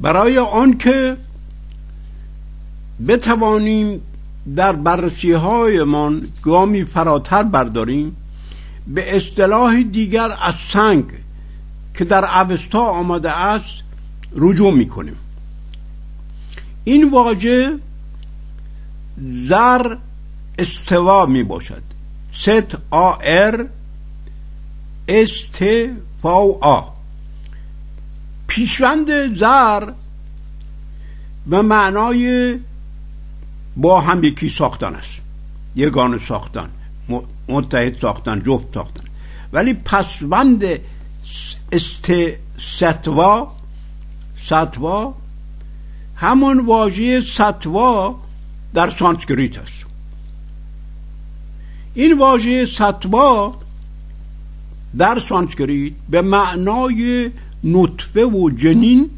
برای آنکه بتوانیم در بررسی هایمان گامی فراتر برداریم به اصطلاح دیگر از سنگ که در اوستا آمده است رجوع می‌کنیم. این واژه زر استوا می باشد ست آ ر است فاو آ. پیشوند زر به معنای با هم یکی ساختن است. یگانه ساختن متحد ساختن جفت ساختن. ولی پسوند است ستوا ستوا همون واژه ستوا در سانسکریت است. این واژه ستوا در سانسکریت به معنای نطفه و جنین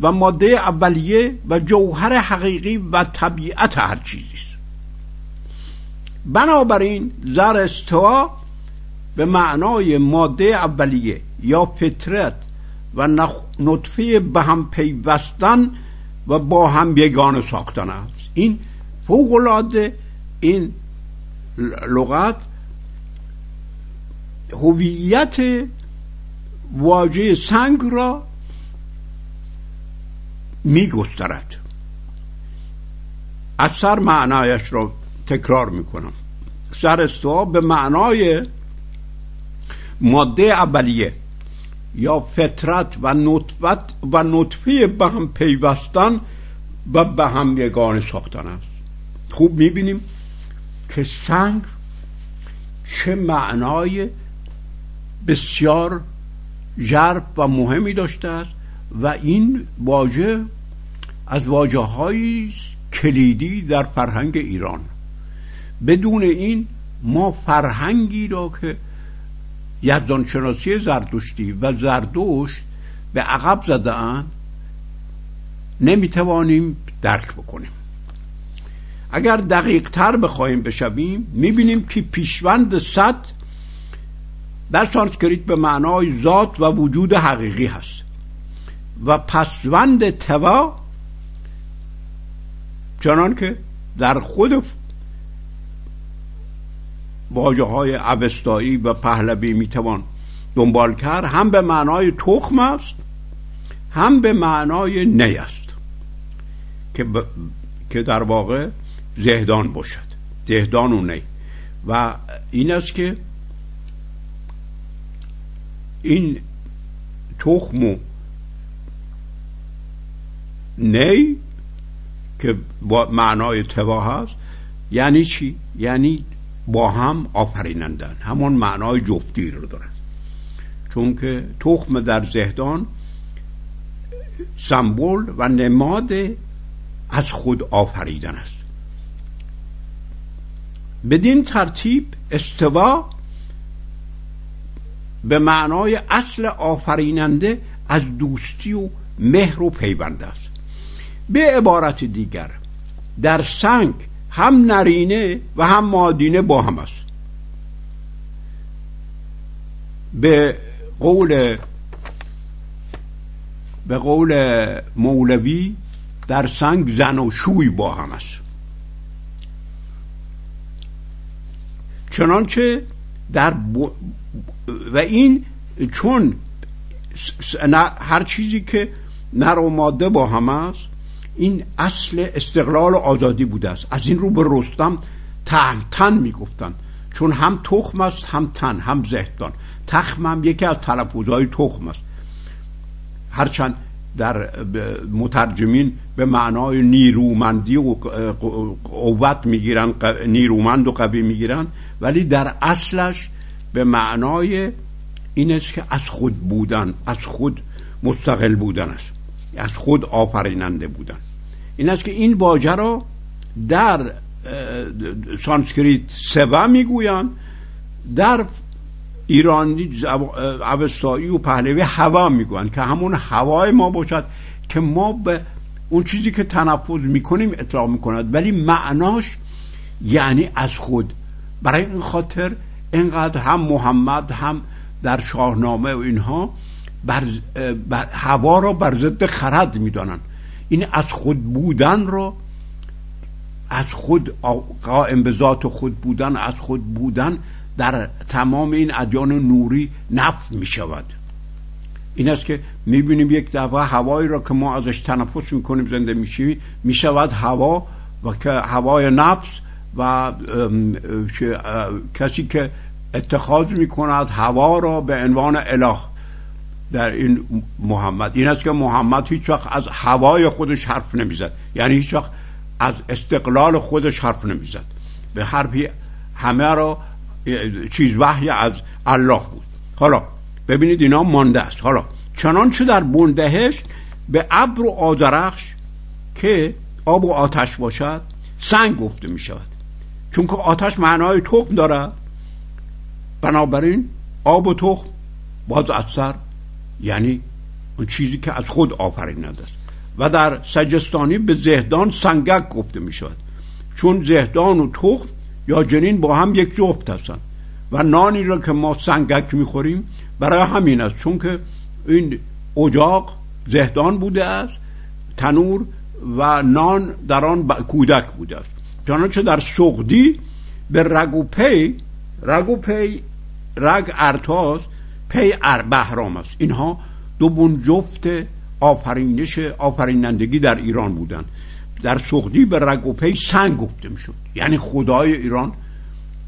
و ماده اولیه و جوهر حقیقی و طبیعت هر چیزی است. بنابراین زر استوا به معنای ماده اولیه یا فطرت و نطفه به هم پیوستن و با هم یگانه ساختن است. این فوق این لغت هویت واژه سنگ را می گسترد از سر معنایش را تکرار می کنم سر استوا به معنای ماده اولیه یا فطرت و نطفت و نطفه به هم پیوستن و به هم یگانه ساختن است. خوب می‌بینیم که سنگ چه معنای بسیار ژرف و مهمی داشته است. و این واژه از واجه های کلیدی در فرهنگ ایران. بدون این ما فرهنگی را که یزدانشناسی زردشتی و زردوشت به عقب زده نمی‌توانیم درک بکنیم. اگر دقیق تر بخواهیم بشویم می‌بینیم که پیشوند صد در سانسکریت به معنای ذات و وجود حقیقی هست. و پسوند توا چنان که در خود واجه های عوستایی و پهلوی می‌توان دنبال کرد هم به معنای تخم است هم به معنای نی است که, که در واقع زهدان باشد زهدان و نی. و این است که این تخم و نی که با معنای توا هست. یعنی چی؟ یعنی با هم آفرینندن. همون معنای جفتی رو دارن. چون که تخم در زهدان سمبل و نماد از خود آفریدن است. بدین ترتیب استوا به معنای اصل آفریننده از دوستی و مهر و پیوند است. به عبارت دیگر در سنگ هم نرینه و هم مادینه با هم است. به قول به قول مولوی در سنگ زن و شوی با هم است. چنانچه در و این چون هر چیزی که نر و ماده با هم است این اصل استقلال و آزادی بوده است. از این رو به رستم تن می‌گفتن. چون هم تخم است هم تن هم زهدان تخم هم یکی از تلفظهای تخم است. هرچند در مترجمین به معنای نیرومندی و قوت می‌گیرن نیرومند و قوی می‌گیرن ولی در اصلش به معنای این است که از خود بودن از خود مستقل بودن است. از خود آفریننده بودن. این است که این واژه را در سانسکریت سوا می‌گویند در ایرانی اوستایی و پهلوی هوا می‌گویند که همون هوای ما باشد که ما به اون چیزی که تنفذ می‌کنیم اطلاق می‌کند. ولی معناش یعنی از خود. برای این خاطر اینقدر هم محمد هم در شاهنامه و اینها بر, هوا را بر ضد خرد می‌دانند. این از خود بودن را از خود قائم به ذات خود بودن از خود بودن در تمام این ادیان نوری نفت می شود. این است که می‌بینیم یک دفعه هوایی را که ما ازش تنفس می‌کنیم زنده میشیم می‌شود هوا و که هوای نفس و کسی که اتخاذ می‌کند هوا را به عنوان اله. در این محمد. این است که محمد هیچ وقت از هوای خودش حرف نمی‌زد. یعنی هیچ وقت از استقلال خودش حرف نمی‌زد. به حرفی همه را چیز وحی از الله بود. حالا ببینید اینا مانده است. حالا چنانچه در بندهش به ابر و آزرخش که آب و آتش باشد سنگ گفته می شود چون که آتش معنای تخم دارد. بنابراین آب و تخم باز از سر یعنی اون چیزی که از خود آفریننده است و در سجستانی به زهدان سنگک گفته می شود چون زهدان و تخم یا جنین با هم یک جفت هستند و نانی را که ما سنگک می‌خوریم برای همین است. چون که این اجاق زهدان بوده است تنور و نان در آن کودک بوده است. چنانچه در سغدی به رگ و پی رگ و پی رگ ارتاز پی ار بهرام است. اینها دو بن جفت آفرینش آفرینندگی در ایران بودند. در سغدی به رگ و پی سنگ گفته می‌شد. یعنی خدای ایران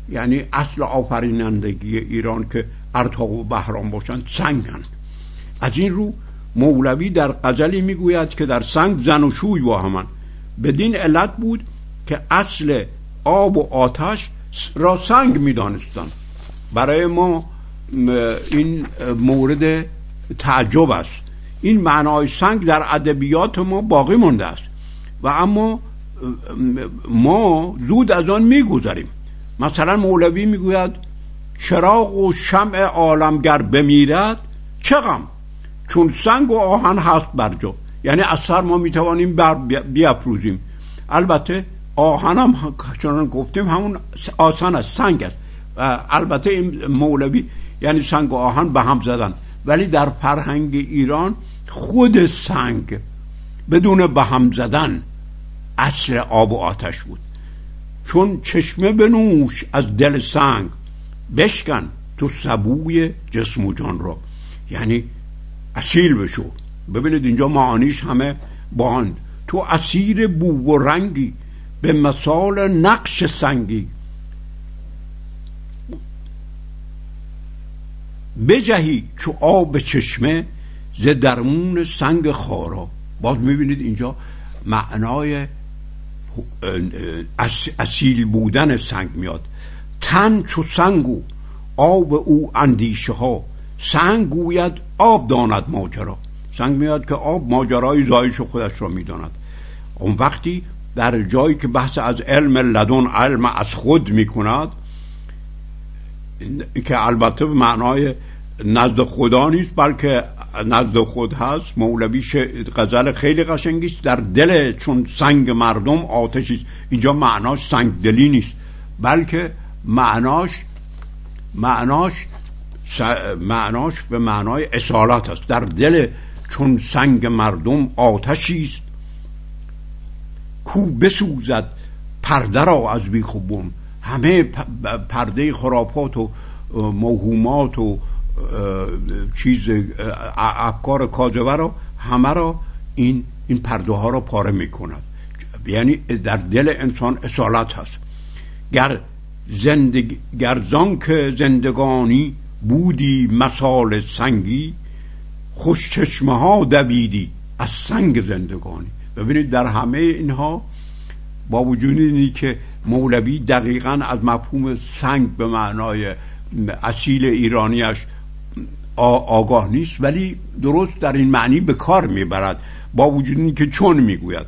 یعنی اصل آفرینندگی ایران که ارتاق و بهرام باشند سنگن از این رو مولوی در قزلی می‌گوید که در سنگ زن و شوی با همان. بدین علت بود که اصل آب و آتش را سنگ می‌دانستند. برای ما این مورد تعجب است. این معنای سنگ در ادبیات ما باقی مونده است. و اما ما زود از آن میگذریم. مثلا مولوی می‌گوید چراغ و شمع عالمگر بمیرد چه غم؟ چون سنگ و آهن هست بر جا. یعنی از سر ما می‌توانیم بر بیافروزیم. البته آهن هم چون گفتیم همون آسان است سنگ است. البته این مولوی یعنی سنگ و آهن به هم زدن. ولی در فرهنگ ایران خود سنگ بدون به هم زدن اصل آب و آتش بود. چون چشمه بنوش از دل سنگ بشکن تو سبوی جسم و جان را. یعنی اصیل بشو. ببینید اینجا معانیش همه با تو اسیر بو و رنگی به مثال نقش سنگی بجهی چو آب چشمه ز درمون سنگ خارا. باز می‌بینید اینجا معنای اصیل بودن سنگ میاد. تن چو سنگو آب او اندیشه ها سنگ گوید آب داند ماجرا. سنگ میاد که آب ماجرای زایش خودش را می‌داند. اون وقتی در جایی که بحث از علم لدن علم از خود می‌کند که البته به معنای نزد خدا نیست بلکه نزد خود هست. مولوی غزل خیلی قشنگی است. در دل چون سنگ مردم آتشی است. اینجا معناش سنگ دلی نیست. بلکه معناش معناش معناش به معنای اصالت است. در دل چون سنگ مردم آتشی است. کو بسوزد پرده را از بیخوبون. همه پرده خرافات و موهومات و چیز افکار کاذبه رو همه رو این این پرده ها رو پاره می‌کند. یعنی در دل انسان اصالت هست. گر زندگی گرزان که زندگانی بودی مثال سنگی خوش چشمه ها دویدی از سنگ زندگانی. ببینید در همه اینها با وجود اینی که مولوی دقیقا از مفهوم سنگ به معنای اصیل ایرانیش آگاه نیست ولی درست در این معنی به کار می‌برد. با وجود اینکه چون می‌گوید.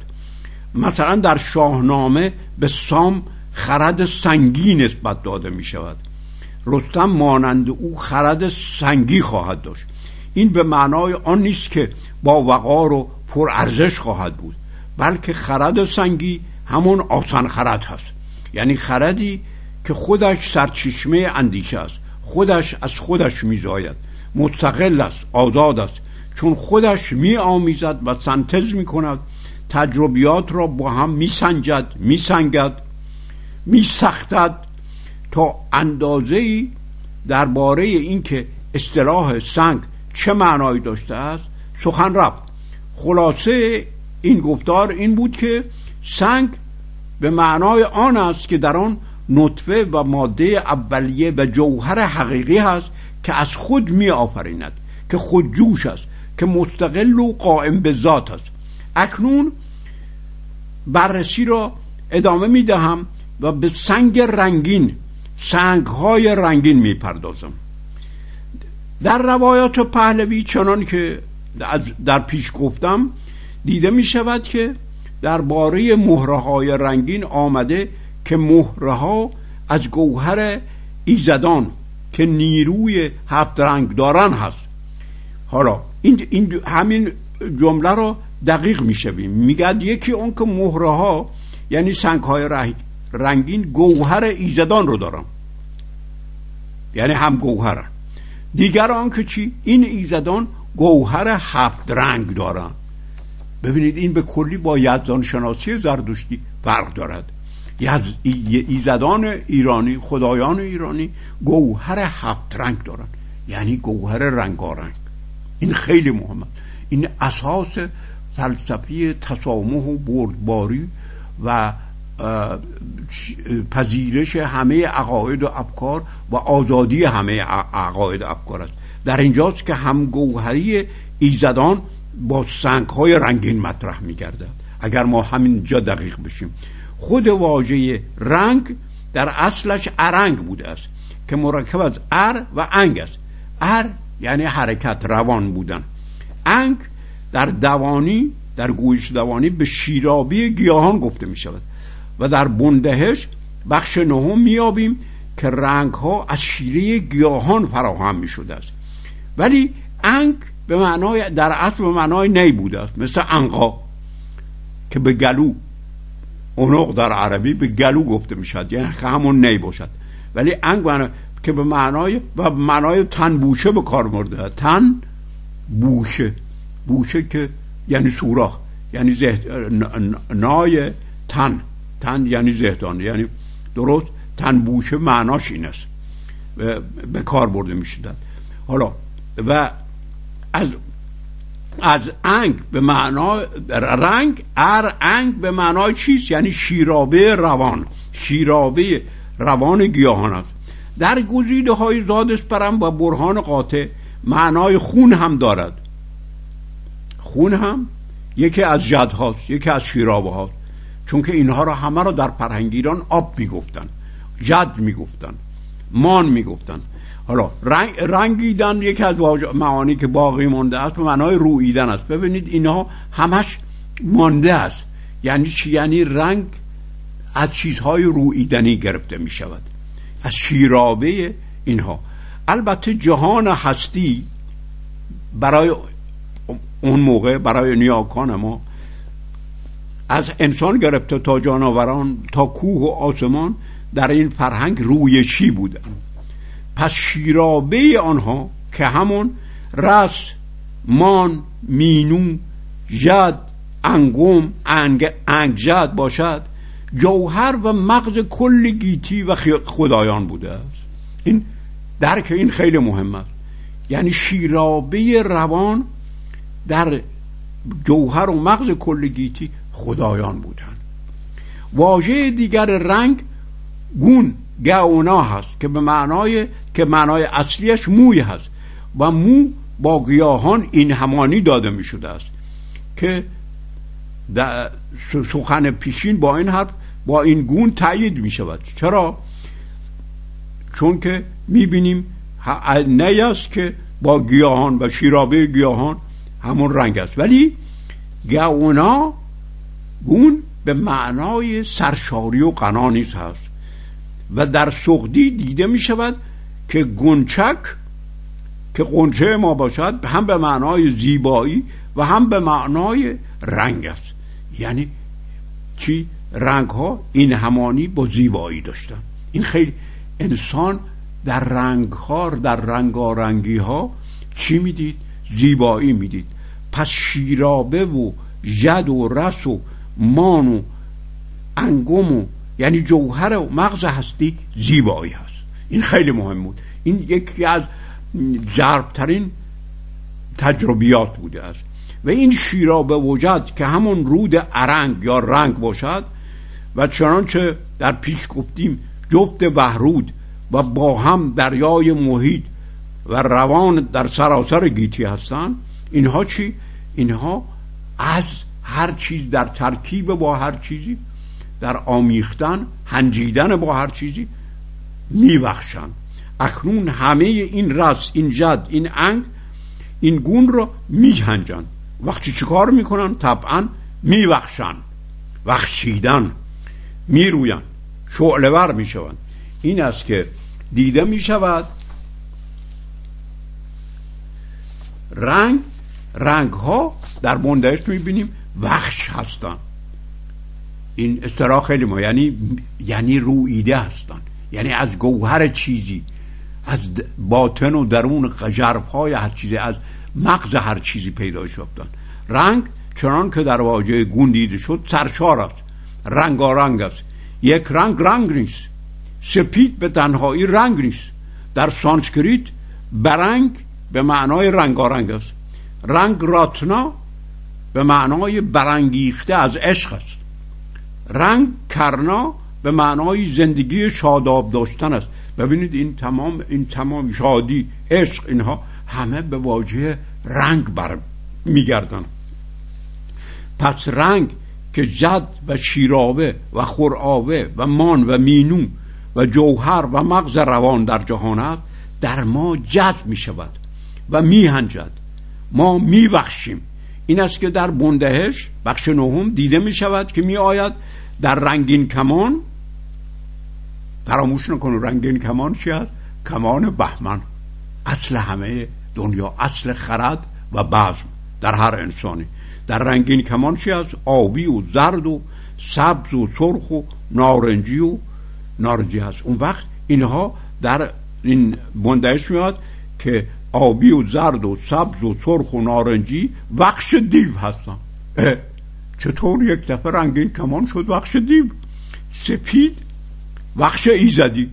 مثلا در شاهنامه به سام خرد سنگی نسبت داده می شود رستم مانند او خرد سنگی خواهد داشت. این به معنای آن نیست که با وقار و پرارزش خواهد بود بلکه خرد سنگی همون آسان خرد هست. یعنی خردی که خودش سرچشمه اندیشه است. خودش از خودش میزاید. مستقل است آزاد است. چون خودش می آمیزد و سنتز می کند تجربیات را با هم می سنجد می سنگد می سختد تا اندازه ای درباره اینکه اصطلاح سنگ چه معنایی داشته است سخن رفت. خلاصه این گفتار این بود که سنگ به معنای آن است که در آن نطفه و ماده اولیه و جوهر حقیقی هست که از خود می آفریند که خودجوش است که مستقل و قائم به ذات است. اکنون بررسی را ادامه می دهم و به سنگ رنگین سنگ های رنگین می پردازم در روایات پهلوی چنان که در پیش گفتم دیده می شود که درباره مهره های رنگین آمده که مهره ها از گوهر ایزدان که نیروی هفت رنگ دارن هست. حالا این, این همین جمله رو دقیق می‌شویم. میگد یکی اون که مهره ها یعنی سنگ های رنگین گوهر ایزدان رو دارن. یعنی هم گوهرن. دیگر آن که چی؟ این ایزدان گوهر هفت رنگ دارن. ببینید این به کلی با یزدان شناسی زردشتی فرق دارد. یز... ایزدان ایرانی خدایان ایرانی گوهر هفت رنگ دارن. یعنی گوهر رنگارنگ. این خیلی مهمه. این اساس فلسفی تسامح و بردباری و پذیرش همه عقاید و افکار و آزادی همه عقاید و افکار است. در اینجاست که همگوهری ایزدان با سنگ های رنگین مطرح می گردد اگر ما همین جا دقیق بشیم. خود واژه رنگ در اصلش ارنگ بوده است که مرکب از ار و انگ است. ار یعنی حرکت روان بودن. انگ در دوانی در گویش دوانی به شیرابی گیاهان گفته می شود و در بندهش بخش نهم میابیم که رنگ ها از شیره گیاهان فراهم می شده است. ولی انگ به معنای در اصل به معنای نی بوده است. مثل انقا که به گلو. اونق در عربی به گلو گفته می شود یعنی همون نی باشد. ولی انگ که به معنای و معنای تن بوشه به کار مرده تن بوشه. بوشه که یعنی سوراخ. یعنی زهد... نای تن. تن یعنی زهدان یعنی درست. تن بوشه معناش این است. به کار برده می حالا و از از انگ به معنا رنگ ار انگ به معنای چیست؟ یعنی شیرابه روان. شیرابه روان گیاهان است. در گزیده های زادش پرم و برهان قاطع معنای خون هم دارد. خون هم یکی از جد هاست یکی از شیرابه هاست چون که اینها را همه را در فرهنگ ایران آب می‌گفتن جد می‌گفتن مان می‌گفتن حالا رنگ رنگیدن یکی از معانی که باقی مانده است به معنای رویدن است. ببینید اینها همش مانده است. یعنی چی؟ یعنی رنگ از چیزهای رویدنی گرفته می شود. از شیرابه اینها. البته جهان هستی برای اون موقع برای نیاکان ما از انسان گرفته تا جانوران تا کوه و آسمان در این فرهنگ رویشی بودن. پس شیرابه آنها که همون رس مان مینو جد انگم انگ، انگجد باشد جوهر و مغز کل گیتی و خدایان بوده است. این درک این خیلی مهم است. یعنی شیرابه روان در جوهر و مغز کل گیتی خدایان بودند واژه دیگر رنگ گون. گاونا هست که به معنای که معنای اصلیش موی هست. و مو با گیاهان این همانی داده می شده است. که سخن پیشین با این حرف با این گون تایید می شود. چرا؟ چون که می بینیم نی است که با گیاهان و شیرابه گیاهان همون رنگ است. ولی گاونا گون به معنای سرشاری و قنانیز هست. و در سغدی دیده می شود که گنچک که قنچه ما باشد هم به معنای زیبایی و هم به معنای رنگ است. یعنی چی؟ رنگ ها این همانی با زیبایی داشتن. این خیلی انسان در رنگ ها در رنگارنگی ها چی می‌دید؟ زیبایی می‌دید. پس شیرابه و جد و رس و مان و انگم و یعنی جوهر و مغز هستی زیبایی هست. این خیلی مهم بود. این یکی از جربترین تجربیات بوده است. و این شیرابه وجد که همون رود ارنگ یا رنگ باشد و چنانچه در پیش گفتیم جفت بهرود و با هم دریای محیط و روان در سراسر گیتی هستند اینها چی؟ اینها از هر چیز در ترکیب با هر چیزی در آمیختن هنجیدن با هر چیزی میبخشند اکنون همه این رس این جد این انگ این گون رو میهنجن وقتی چیکار می‌کنن؟ طبعا میبخشن. بخشیدن می‌روین. شعله ور می‌شوند. این است که دیده می‌شود رنگ رنگ ها در بندهشت می‌بینیم وخش هستن. این اصطلاح خیلی ما یعنی یعنی رویده هستن. یعنی از گوهر چیزی از باطن و درون های هر چیزی از مغز هر چیزی پیدا شدن رنگ چنان که در واژه گون دیده شد سرشار است. رنگارنگ است. یک رنگ رنگ نیست. سپید به تنهایی رنگ نیست. در سانسکریت برنگ به معنای رنگارنگ است. رنگ راتنا به معنای برانگیخته از عشق است. رنگ کرنا به معنای زندگی شاداب داشتن است. ببینید این تمام این تمام شادی عشق اینها همه به واژه رنگ بر میگردن. پس رنگ که جد و شیرابه و خورآوه و مان و مینو و جوهر و مغز روان در جهان است در ما جد می شود و میهنجد. ما میبخشیم. این است که در بندهش بخش نهم دیده می شود که می آید در رنگین کمان؟ فراموش نکنه رنگین کمان چی است کمان بهمن. اصل همه دنیا اصل خرد و بزم در هر انسانی. در رنگین کمان چی است آبی و زرد و سبز و سرخ و نارنجی و نارنجی هست. اون وقت اینها در این بندهش میاد که آبی و زرد و سبز و سرخ و نارنجی بخش دیو هستن. چطور یک دفعه رنگین کمان شد بخش دیو. سپید بخش ایزدی.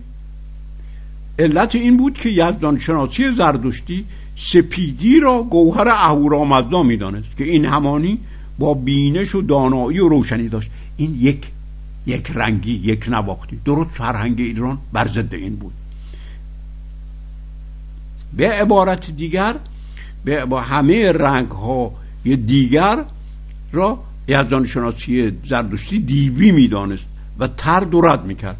علت این بود که یزدان شناسی زردشتی سپیدی را گوهر اهورامزدا می‌دانست که این همانی با بینش و دانایی و روشنی داشت. این یک یک رنگی یک نواختی. درست فرهنگ ایران بر ضد این بود. به عبارت دیگر به با همه رنگ ها دیگر را یزدان شناسی زردشتی دیوی می‌دانست و ترد و رد می‌کرد.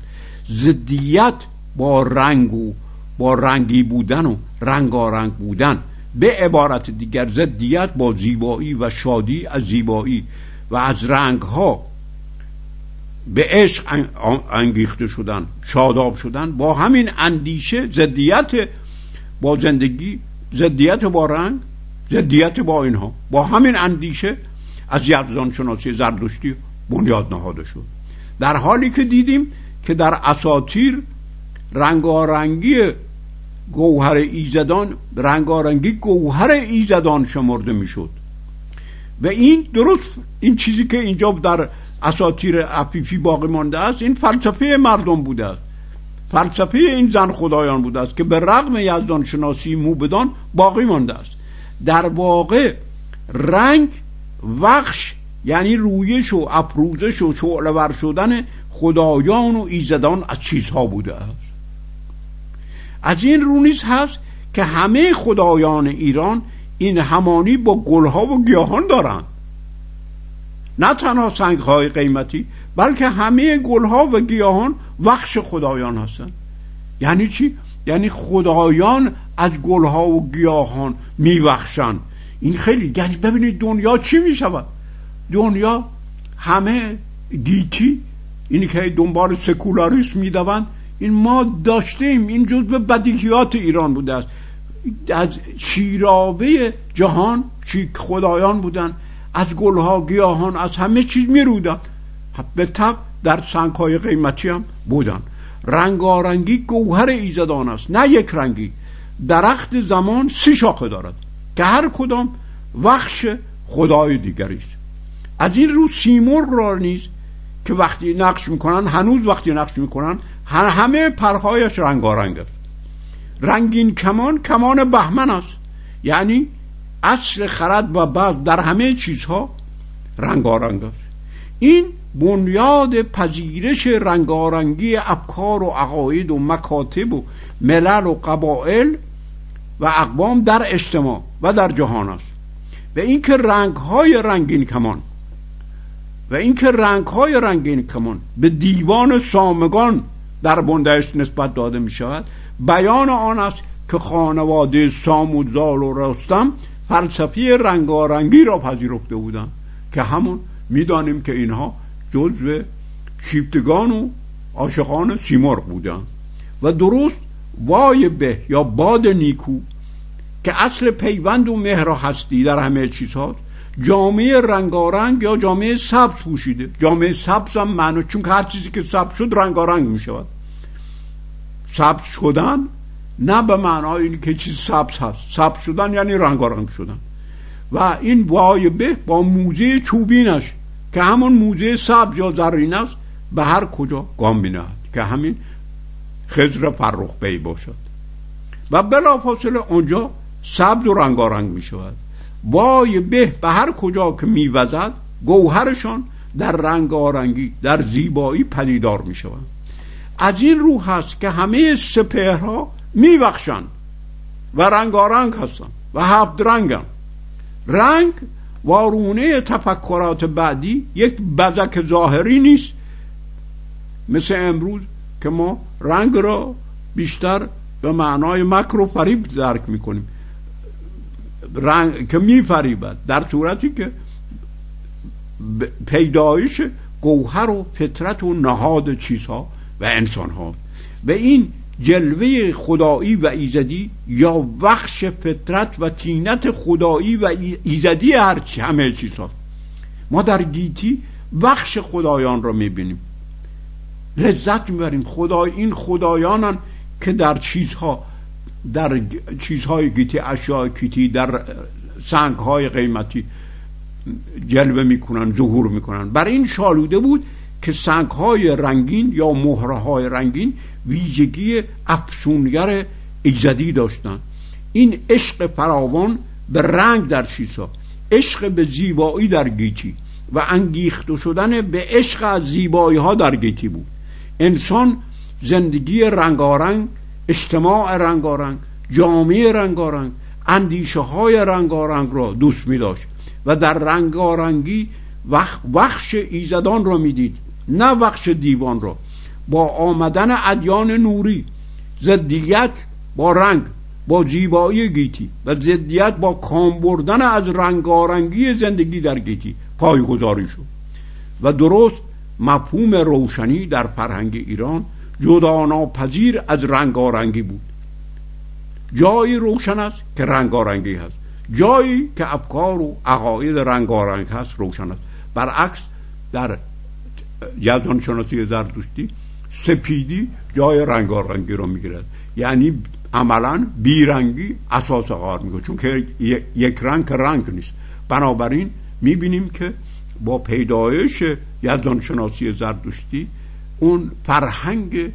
زدیت با رنگ و با رنگی بودن و رنگارنگ بودن. به عبارت دیگر زدیت با زیبایی و شادی از زیبایی و از رنگ ها به عشق انگیخته شدن شاداب شدن. با همین اندیشه زدیت با زندگی زدیت با رنگ زدیت با اینها. با همین اندیشه از یزدان شناسی زردشتی بنیاد نهاده شد. در حالی که دیدیم که در اساتیر رنگارنگی گوهر ایزدان رنگارنگی گوهر ایزدان شمرده می‌شد. و این درست این چیزی که اینجا در اساتیر افیفی باقی مانده است این فلسفه مردم بوده است. فلسفه این زن خدایان بوده است که به رغم یزدان شناسی موبدان باقی مانده است. در واقع رنگ وخش یعنی رویش و افروزش و شعلور شدن خدایان و ایزدان از چیزها بوده است. از این رو نیز هست که همه خدایان ایران این همانی با گلها و گیاهان دارند. نه تنها سنگ های قیمتی بلکه همه گلها و گیاهان وخش خدایان هستند. یعنی چی؟ یعنی خدایان از گلها و گیاهان میبخشند این خیلی یعنی ببینید دنیا چی می‌شود؟ دنیا همه گیتی اینی که دنبال سکولاریسم می‌دوند. این ما داشتیم این جزء بدیهیات ایران بوده است. از شیرابه جهان چی خدایان بودن از گلها گیاهان از همه چیز میرودن. به تب در سنگ قیمتی هم بودن. رنگارنگی گوهر ایزدان است. نه یک رنگی. درخت زمان سی شاخه دارد. که هر کدام وخش خدای دیگری است. از این رو سیمور را نیز که وقتی نقش می‌کنن هنوز وقتی نقش می‌کنن هر همه پرهایش رنگارنگ است. رنگین کمان کمان بهمن است. یعنی اصل خرد و بعض در همه چیزها رنگارنگ است. این بنیاد پذیرش رنگارنگی افکار و عقاید و مکاتب و ملل و قبائل و اقوام در اجتماع و در جهان است. و اینکه رنگ های رنگین کمان و اینکه رنگ های رنگین کمان به دیوان سامگان در بندهش نسبت داده می شود بیان آن است که خانواده ساموزال و رستم فلسفی رنگارنگی را پذیرفته بودند. که همون می‌دانیم که اینها جزو شیفتگان و عاشقان سیمرغ بودند. و درست وای به یا باد نیکو که اصل پیوند و مهر هستی در همه چیز هاست جامعه رنگارنگ یا جامعه سبز پوشیده. جامعه سبز هم معنی چون که هر چیزی که سبز شد رنگارنگ می شود سبز شدن نه به معنای اینی که چیز سبز هست. سبز شدن یعنی رنگارنگ شدن. و این وایبه با موزه چوبینش که همون موزه سبز یا زرین است به هر کجا گام بینهد که همین خزر فرخ بی باشد. و بلافاصله اونجا سبز و رنگارنگ می شود. وای به به هر کجا که میوزد گوهرشان در رنگارنگی در زیبایی پدیدار می شود. از این رو هست که همه سپهرها میبخشند و رنگارنگ هستند و هفت رنگن رنگ وارونه تفکرات بعدی یک بزک ظاهری نیست. مثل امروز که ما رنگ را بیشتر به معنای مکر و فریب درک می‌کنیم. رنگ که میفریبد. در صورتی که پیدایش گوهر و فطرت و نهاد چیزها و انسان ها و این جلوه خدایی و ایزدی یا بخش فطرت و تینت خدایی و ایزدی هرچی همه چیز ها ما در گیتی بخش خدایان را می‌بینیم. لذت می‌بریم. خدای این خدایانن که در چیزها در چیزهای گیتی اشیاء گیتی در سنگهای قیمتی جلوه می‌کنن ظهور می‌کنن. برای این شالوده بود که سنگ های رنگین یا مهره رنگین ویژگی افسونگر ایزدی داشتن. این عشق فراوان به رنگ در چیزها عشق به زیبایی در گیتی و انگیخته شدن به عشق از زیبایی ها در گیتی بود. انسان زندگی رنگارنگ اجتماع رنگارنگ جامعه رنگارنگ اندیشه های رنگارنگ را دوست می داشت و در رنگارنگی وخش ایزدان را می‌دید نه بخش دیوان را. با آمدن ادیان نوری زدیت با رنگ با زیبایی گیتی و زدیت با کام بردن از رنگارنگی زندگی در گیتی پایگذاری شد و درست مفهوم روشنی در فرهنگ ایران جدا پذیر از رنگارنگی بود. جایی روشن است که رنگارنگی هست. جایی که افکار و عقاید رنگارنگ هست روشن است. برعکس در یزدان شناسی زردوشتی سپیدی جای رنگارنگی رو می‌گیرد. یعنی عملا بیرنگی اساس قرار می‌کنه چون که یک رنگ رنگ نیست. بنابراین می‌بینیم که با پیدایش یزدان شناسی زردوشتی اون فرهنگ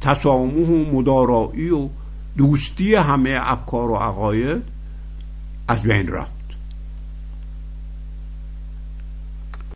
تسامح و مدارایی و دوستی همه افکار و عقاید از بین رفت.